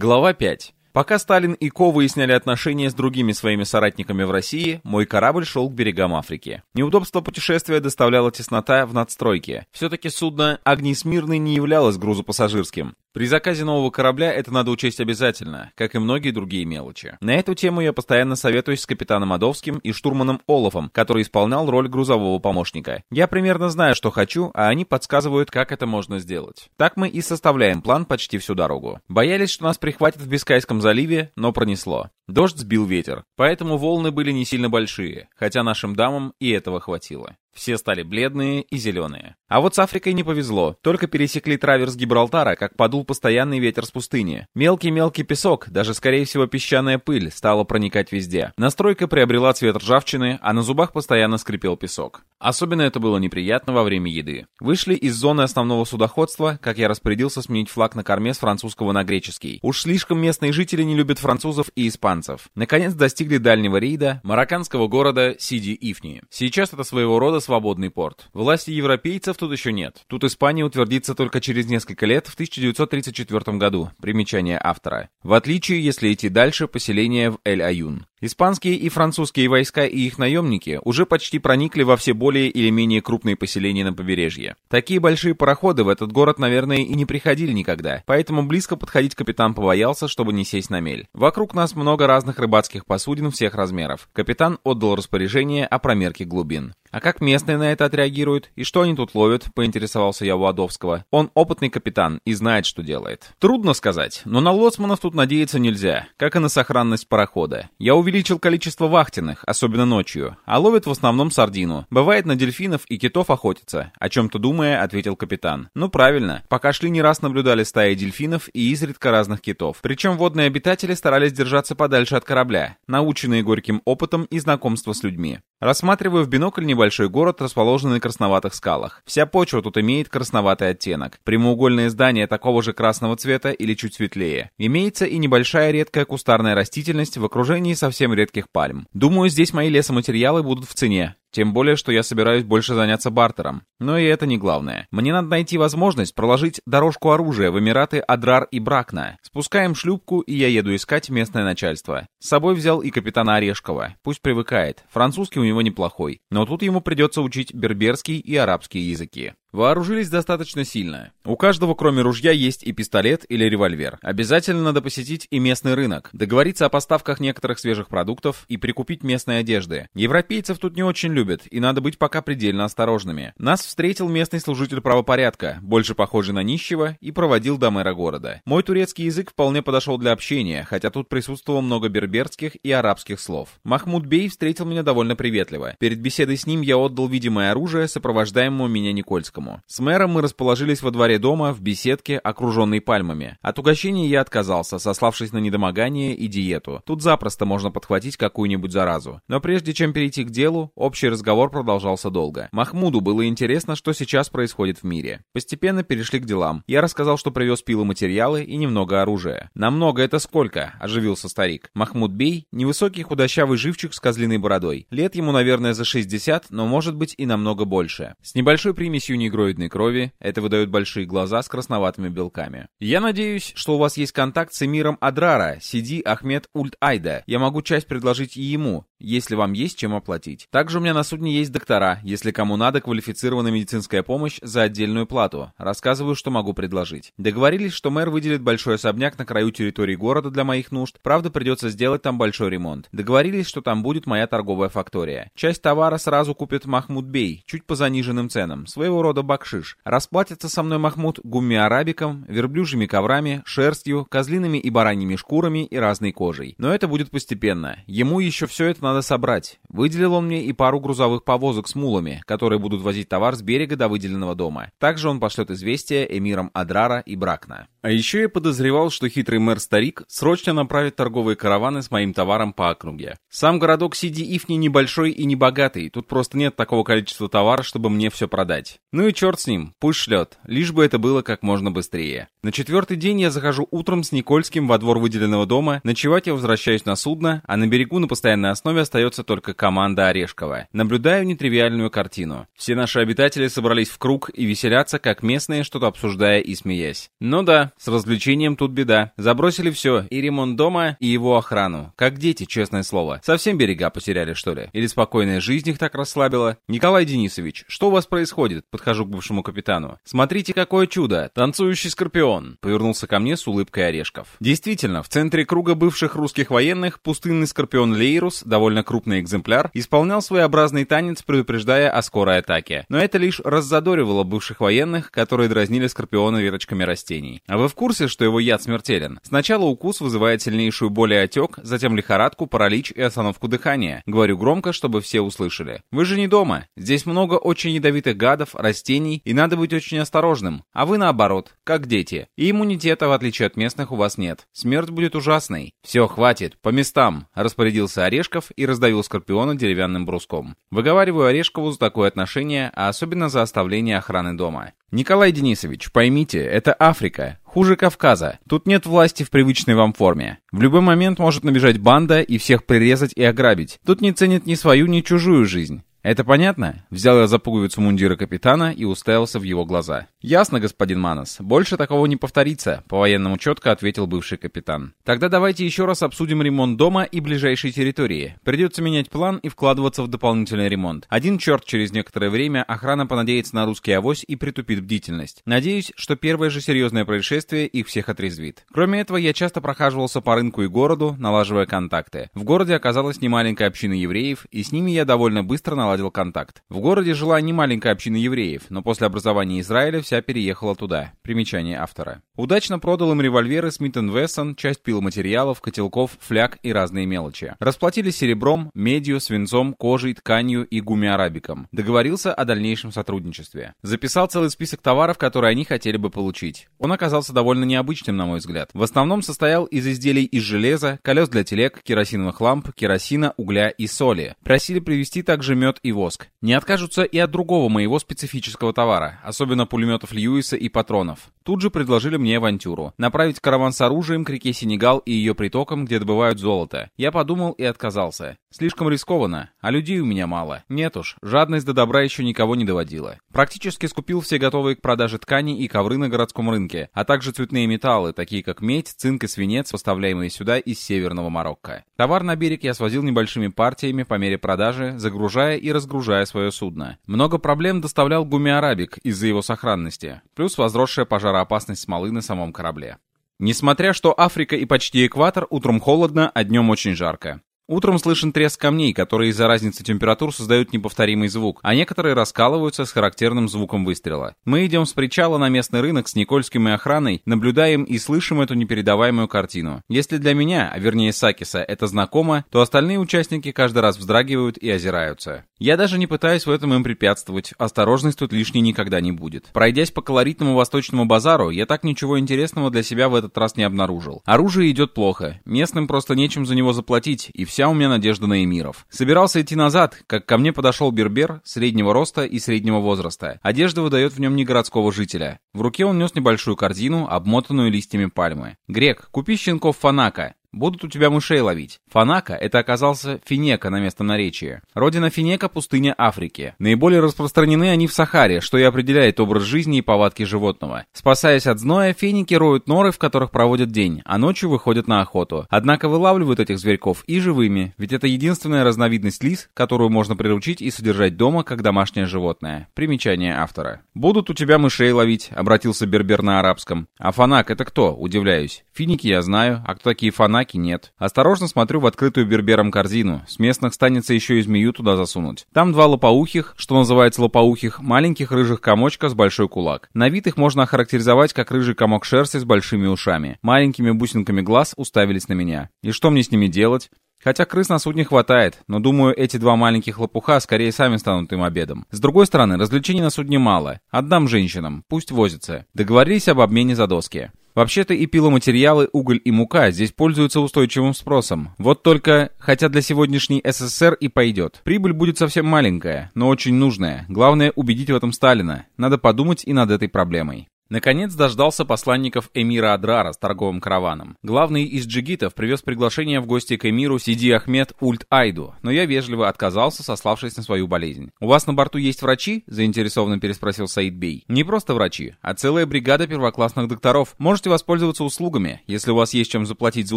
Глава 5. Пока Сталин и Ко выясняли отношения с другими своими соратниками в России, мой корабль шел к берегам Африки. Неудобство путешествия доставляла теснота в надстройке. Все-таки судно «Огнесмирный» не являлось грузопассажирским. При заказе нового корабля это надо учесть обязательно, как и многие другие мелочи. На эту тему я постоянно советуюсь с капитаном Адовским и штурманом Олафом, который исполнял роль грузового помощника. Я примерно знаю, что хочу, а они подсказывают, как это можно сделать. Так мы и составляем план почти всю дорогу. Боялись, что нас прихватит в Бискайском заливе, но пронесло. Дождь сбил ветер, поэтому волны были не сильно большие, хотя нашим дамам и этого хватило. Все стали бледные и зеленые. А вот с Африкой не повезло. Только пересекли траверс Гибралтара, как подул постоянный ветер с пустыни. Мелкий-мелкий песок, даже скорее всего песчаная пыль, стала проникать везде. Настройка приобрела цвет ржавчины, а на зубах постоянно скрипел песок. Особенно это было неприятно во время еды. Вышли из зоны основного судоходства, как я распорядился сменить флаг на корме с французского на греческий. Уж слишком местные жители не любят французов и испанцев. Наконец достигли дальнего рейда, марокканского города Сиди-Ифни. Сейчас это своего рода свободный порт. Власти европейцев тут еще нет. Тут Испания утвердится только через несколько лет, в 1934 году. Примечание автора. В отличие, если идти дальше, поселение в Эль-Аюн. Испанские и французские войска и их наемники уже почти проникли во все более или менее крупные поселения на побережье. Такие большие пароходы в этот город, наверное, и не приходили никогда, поэтому близко подходить капитан побоялся, чтобы не сесть на мель. Вокруг нас много разных рыбацких посудин всех размеров. Капитан отдал распоряжение о промерке глубин. «А как местные на это отреагируют? И что они тут ловят?» — поинтересовался я у Адовского. «Он опытный капитан и знает, что делает». «Трудно сказать, но на лоцманов тут надеяться нельзя, как и на сохранность парохода. Я увеличил количество вахтенных, особенно ночью, а ловят в основном сардину. Бывает на дельфинов и китов охотятся». О чем-то думая, ответил капитан. «Ну правильно, пока шли не раз наблюдали стаи дельфинов и изредка разных китов. Причем водные обитатели старались держаться подальше от корабля, наученные горьким опытом и знакомством с людьми. Рассматриваю в бинокль небольшой город, расположенный на красноватых скалах. Вся почва тут имеет красноватый оттенок. Прямоугольные здания такого же красного цвета или чуть светлее. Имеется и небольшая редкая кустарная растительность в окружении совсем редких пальм. Думаю, здесь мои лесоматериалы будут в цене. Тем более, что я собираюсь больше заняться бартером. Но и это не главное. Мне надо найти возможность проложить дорожку оружия в Эмираты Адрар и Бракна. Спускаем шлюпку, и я еду искать местное начальство. С собой взял и капитана Орешкова. Пусть привыкает. Французский у него неплохой. Но тут ему придется учить берберский и арабский языки. Вооружились достаточно сильно. У каждого, кроме ружья, есть и пистолет или револьвер. Обязательно надо посетить и местный рынок, договориться о поставках некоторых свежих продуктов и прикупить местной одежды. Европейцев тут не очень любят, и надо быть пока предельно осторожными. Нас встретил местный служитель правопорядка, больше похожий на нищего, и проводил до мэра города. Мой турецкий язык вполне подошел для общения, хотя тут присутствовало много берберских и арабских слов. Махмуд Бей встретил меня довольно приветливо. Перед беседой с ним я отдал видимое оружие, сопровождаемому меня Никольскому. Никольскому. С мэром мы расположились во дворе дома, в беседке, окруженной пальмами. От угощения я отказался, сославшись на недомогание и диету. Тут запросто можно подхватить какую-нибудь заразу. Но прежде чем перейти к делу, общий разговор продолжался долго. Махмуду было интересно, что сейчас происходит в мире. Постепенно перешли к делам. Я рассказал, что привез пиломатериалы и немного оружия. «Намного это сколько?» – оживился старик. Махмуд Бей – невысокий худощавый живчик с козлиной бородой. Лет ему, наверное, за 60, но может быть и намного больше. С небольшой примесью негроидной крови, это выдает большие глаза с красноватыми белками. Я надеюсь, что у вас есть контакт с эмиром Адрара, Сиди Ахмед Ульт Айда. Я могу часть предложить и ему, если вам есть чем оплатить. Также у меня на судне есть доктора, если кому надо квалифицированная медицинская помощь за отдельную плату. Рассказываю, что могу предложить. Договорились, что мэр выделит большой особняк на краю территории города для моих нужд, правда придется сделать там большой ремонт. Договорились, что там будет моя торговая фактория. Часть товара сразу купит Махмуд Бей, чуть по заниженным ценам, своего рода бакшиш. Расплатится со мной Махмуд гумми-арабиком, верблюжьими коврами, шерстью, козлиными и бараньими шкурами и разной кожей. Но это будет постепенно. Ему еще все это надо собрать. Выделил он мне и пару грузовых повозок с мулами, которые будут возить товар с берега до выделенного дома. Также он пошлет известие эмирам Адрара и Бракна. А еще я подозревал, что хитрый мэр-старик срочно направит торговые караваны с моим товаром по округе. Сам городок Сиди-Ифни небольшой и небогатый, тут просто нет такого количества товара, чтобы мне все продать. Ну и черт с ним, пусть шлет, лишь бы это было как можно быстрее. На четвертый день я захожу утром с Никольским во двор выделенного дома, ночевать я возвращаюсь на судно, а на берегу на постоянной основе основе остается только команда Орешкова. Наблюдаю нетривиальную картину. Все наши обитатели собрались в круг и веселятся, как местные, что-то обсуждая и смеясь. Ну да, с развлечением тут беда. Забросили все, и ремонт дома, и его охрану. Как дети, честное слово. Совсем берега потеряли, что ли? Или спокойная жизнь их так расслабила? Николай Денисович, что у вас происходит? Подхожу к бывшему капитану. Смотрите, какое чудо! Танцующий скорпион! Повернулся ко мне с улыбкой Орешков. Действительно, в центре круга бывших русских военных пустынный скорпион Лейрус, довольно крупный экземпляр, исполнял своеобразный танец, предупреждая о скорой атаке. Но это лишь раззадоривало бывших военных, которые дразнили скорпиона веточками растений. А вы в курсе, что его яд смертелен? Сначала укус вызывает сильнейшую боль и отек, затем лихорадку, паралич и остановку дыхания. Говорю громко, чтобы все услышали. Вы же не дома. Здесь много очень ядовитых гадов, растений, и надо быть очень осторожным. А вы наоборот, как дети. И иммунитета, в отличие от местных, у вас нет. Смерть будет ужасной. Все, хватит, по местам, распорядился Орешков и раздавил Скорпиона деревянным бруском. Выговариваю Орешкову за такое отношение, а особенно за оставление охраны дома. Николай Денисович, поймите, это Африка. Хуже Кавказа. Тут нет власти в привычной вам форме. В любой момент может набежать банда и всех прирезать и ограбить. Тут не ценят ни свою, ни чужую жизнь. «Это понятно?» Взял я за пуговицу мундира капитана и уставился в его глаза. «Ясно, господин Манос. Больше такого не повторится», — по-военному четко ответил бывший капитан. «Тогда давайте еще раз обсудим ремонт дома и ближайшей территории. Придется менять план и вкладываться в дополнительный ремонт. Один черт через некоторое время охрана понадеется на русский авось и притупит бдительность. Надеюсь, что первое же серьезное происшествие их всех отрезвит. Кроме этого, я часто прохаживался по рынку и городу, налаживая контакты. В городе оказалась немаленькая община евреев, и с ними я довольно быстро наладил наладил контакт. В городе жила немаленькая община евреев, но после образования Израиля вся переехала туда. Примечание автора. Удачно продал им револьверы Смит Вессон, часть пиломатериалов, котелков, фляг и разные мелочи. Расплатились серебром, медью, свинцом, кожей, тканью и гумиарабиком. Договорился о дальнейшем сотрудничестве. Записал целый список товаров, которые они хотели бы получить. Он оказался довольно необычным, на мой взгляд. В основном состоял из изделий из железа, колес для телег, керосиновых ламп, керосина, угля и соли. Просили привезти также мед и воск. Не откажутся и от другого моего специфического товара, особенно пулеметов Льюиса и патронов. Тут же предложили мне авантюру. Направить караван с оружием к реке Сенегал и ее притокам, где добывают золото. Я подумал и отказался. Слишком рискованно, а людей у меня мало. Нет уж, жадность до добра еще никого не доводила. Практически скупил все готовые к продаже ткани и ковры на городском рынке, а также цветные металлы, такие как медь, цинк и свинец, поставляемые сюда из северного Марокко. Товар на берег я свозил небольшими партиями по мере продажи, загружая и разгружая свое судно. Много проблем доставлял гумиарабик из-за его сохранности, плюс возросшая пожароопасность смолы на самом корабле. Несмотря что Африка и почти экватор, утром холодно, а днем очень жарко. Утром слышен треск камней, которые из-за разницы температур создают неповторимый звук, а некоторые раскалываются с характерным звуком выстрела. Мы идем с причала на местный рынок с Никольским и охраной, наблюдаем и слышим эту непередаваемую картину. Если для меня, а вернее Сакиса, это знакомо, то остальные участники каждый раз вздрагивают и озираются. Я даже не пытаюсь в этом им препятствовать, осторожность тут лишней никогда не будет. Пройдясь по колоритному восточному базару, я так ничего интересного для себя в этот раз не обнаружил. Оружие идет плохо, местным просто нечем за него заплатить, и все вся у меня надежда на эмиров. Собирался идти назад, как ко мне подошел бербер среднего роста и среднего возраста. Одежда выдает в нем не городского жителя. В руке он нес небольшую корзину, обмотанную листьями пальмы. «Грек, купи щенков фанака. Будут у тебя мышей ловить. Фанака — это оказался Финека на местном наречии. Родина Финека — пустыня Африки. Наиболее распространены они в Сахаре, что и определяет образ жизни и повадки животного. Спасаясь от зноя, финики роют норы, в которых проводят день, а ночью выходят на охоту. Однако вылавливают этих зверьков и живыми, ведь это единственная разновидность лис, которую можно приручить и содержать дома как домашнее животное. Примечание автора. «Будут у тебя мышей ловить», — обратился Бербер на арабском. «А фанак — это кто?» — удивляюсь. Финики я знаю, а кто такие фанаки? Фанаки нет. Осторожно смотрю в открытую бербером корзину. С местных станется еще и змею туда засунуть. Там два лопоухих, что называется лопоухих, маленьких рыжих комочка с большой кулак. На вид их можно охарактеризовать как рыжий комок шерсти с большими ушами. Маленькими бусинками глаз уставились на меня. И что мне с ними делать? Хотя крыс на суд не хватает, но думаю, эти два маленьких лопуха скорее сами станут им обедом. С другой стороны, развлечений на судне мало. Отдам женщинам, пусть возятся. Договорились об обмене за доски. Вообще-то и пиломатериалы, уголь и мука здесь пользуются устойчивым спросом. Вот только, хотя для сегодняшней СССР и пойдет. Прибыль будет совсем маленькая, но очень нужная. Главное убедить в этом Сталина. Надо подумать и над этой проблемой. Наконец дождался посланников эмира Адрара с торговым караваном. Главный из джигитов привез приглашение в гости к эмиру Сиди Ахмед Ульт Айду, но я вежливо отказался, сославшись на свою болезнь. «У вас на борту есть врачи?» – заинтересованно переспросил Саид Бей. «Не просто врачи, а целая бригада первоклассных докторов. Можете воспользоваться услугами, если у вас есть чем заплатить за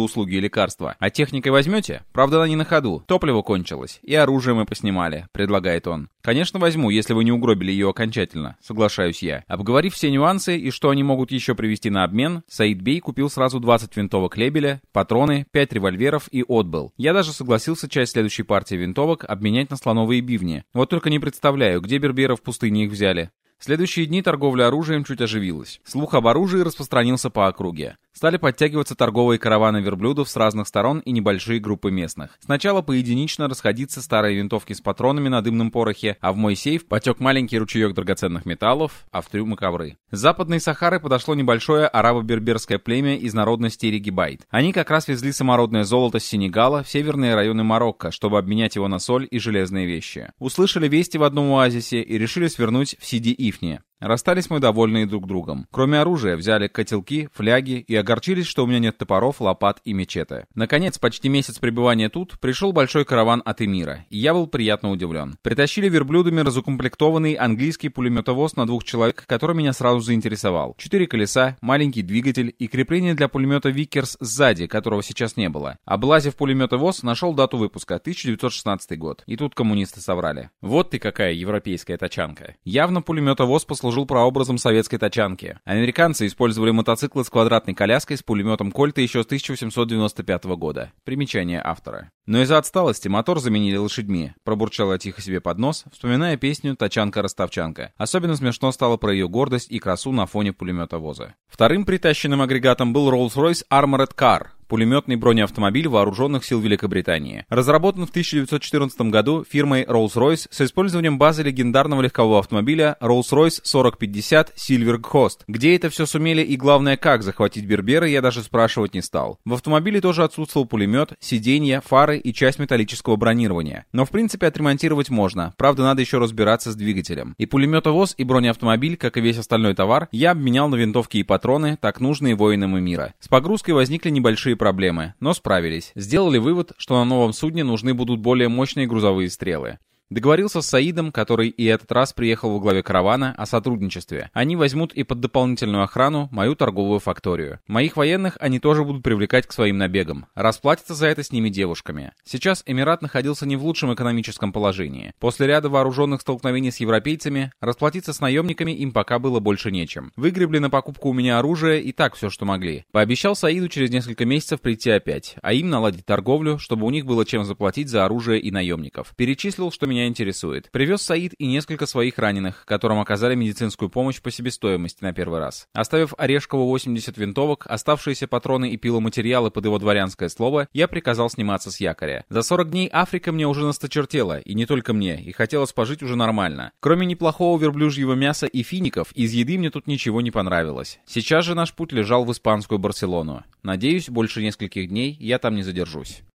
услуги и лекарства. А техникой возьмете? Правда, она не на ходу. Топливо кончилось. И оружие мы поснимали», – предлагает он. «Конечно возьму, если вы не угробили ее окончательно», — соглашаюсь я. Обговорив все нюансы и что они могут еще привести на обмен, Саид Бей купил сразу 20 винтовок Лебеля, патроны, 5 револьверов и отбыл. Я даже согласился часть следующей партии винтовок обменять на слоновые бивни. Вот только не представляю, где берберы в пустыне их взяли. следующие дни торговля оружием чуть оживилась. Слух об оружии распространился по округе. Стали подтягиваться торговые караваны верблюдов с разных сторон и небольшие группы местных. Сначала поединично расходиться старые винтовки с патронами на дымном порохе, а в мой сейф потек маленький ручеек драгоценных металлов, а в трюмы ковры. С западной Сахары подошло небольшое арабо-берберское племя из народности Ригибайт. Они как раз везли самородное золото с Сенегала в северные районы Марокко, чтобы обменять его на соль и железные вещи. Услышали вести в одном оазисе и решили свернуть в Сиди-Ифне. Расстались мы довольные друг другом. Кроме оружия, взяли котелки, фляги и огорчились, что у меня нет топоров, лопат и мечеты. Наконец, почти месяц пребывания тут, пришел большой караван от Эмира, и я был приятно удивлен. Притащили верблюдами разукомплектованный английский пулеметовоз на двух человек, который меня сразу заинтересовал. Четыре колеса, маленький двигатель и крепление для пулемета Викерс сзади, которого сейчас не было. Облазив пулеметовоз, нашел дату выпуска 1916 год. И тут коммунисты соврали. Вот ты какая европейская тачанка. Явно пулеметовоз послужил служил прообразом советской тачанки. Американцы использовали мотоциклы с квадратной коляской с пулеметом Кольта еще с 1895 года. Примечание автора. Но из-за отсталости мотор заменили лошадьми, пробурчал я тихо себе под нос, вспоминая песню «Тачанка-ростовчанка». Особенно смешно стало про ее гордость и красу на фоне пулеметовоза. Вторым притащенным агрегатом был Rolls-Royce Armored Car, пулеметный бронеавтомобиль вооруженных сил Великобритании. Разработан в 1914 году фирмой Rolls-Royce с использованием базы легендарного легкового автомобиля Rolls-Royce 4050 Silver Coast. Где это все сумели и главное как захватить Берберы, я даже спрашивать не стал. В автомобиле тоже отсутствовал пулемет, сиденья, фары и часть металлического бронирования. Но в принципе отремонтировать можно, правда надо еще разбираться с двигателем. И пулеметовоз, и бронеавтомобиль, как и весь остальной товар, я обменял на винтовки и патроны, так нужные воинам и мира. С погрузкой возникли небольшие проблемы, но справились. Сделали вывод, что на новом судне нужны будут более мощные грузовые стрелы. Договорился с Саидом, который и этот раз приехал во главе каравана, о сотрудничестве. Они возьмут и под дополнительную охрану мою торговую факторию. Моих военных они тоже будут привлекать к своим набегам. Расплатятся за это с ними девушками. Сейчас Эмират находился не в лучшем экономическом положении. После ряда вооруженных столкновений с европейцами, расплатиться с наемниками им пока было больше нечем. Выгребли на покупку у меня оружия и так все, что могли. Пообещал Саиду через несколько месяцев прийти опять, а им наладить торговлю, чтобы у них было чем заплатить за оружие и наемников. Перечислил, что меня меня интересует. Привез Саид и несколько своих раненых, которым оказали медицинскую помощь по себестоимости на первый раз. Оставив Орешкову 80 винтовок, оставшиеся патроны и пиломатериалы под его дворянское слово, я приказал сниматься с якоря. За 40 дней Африка мне уже насточертела, и не только мне, и хотелось пожить уже нормально. Кроме неплохого верблюжьего мяса и фиников, из еды мне тут ничего не понравилось. Сейчас же наш путь лежал в испанскую Барселону. Надеюсь, больше нескольких дней я там не задержусь.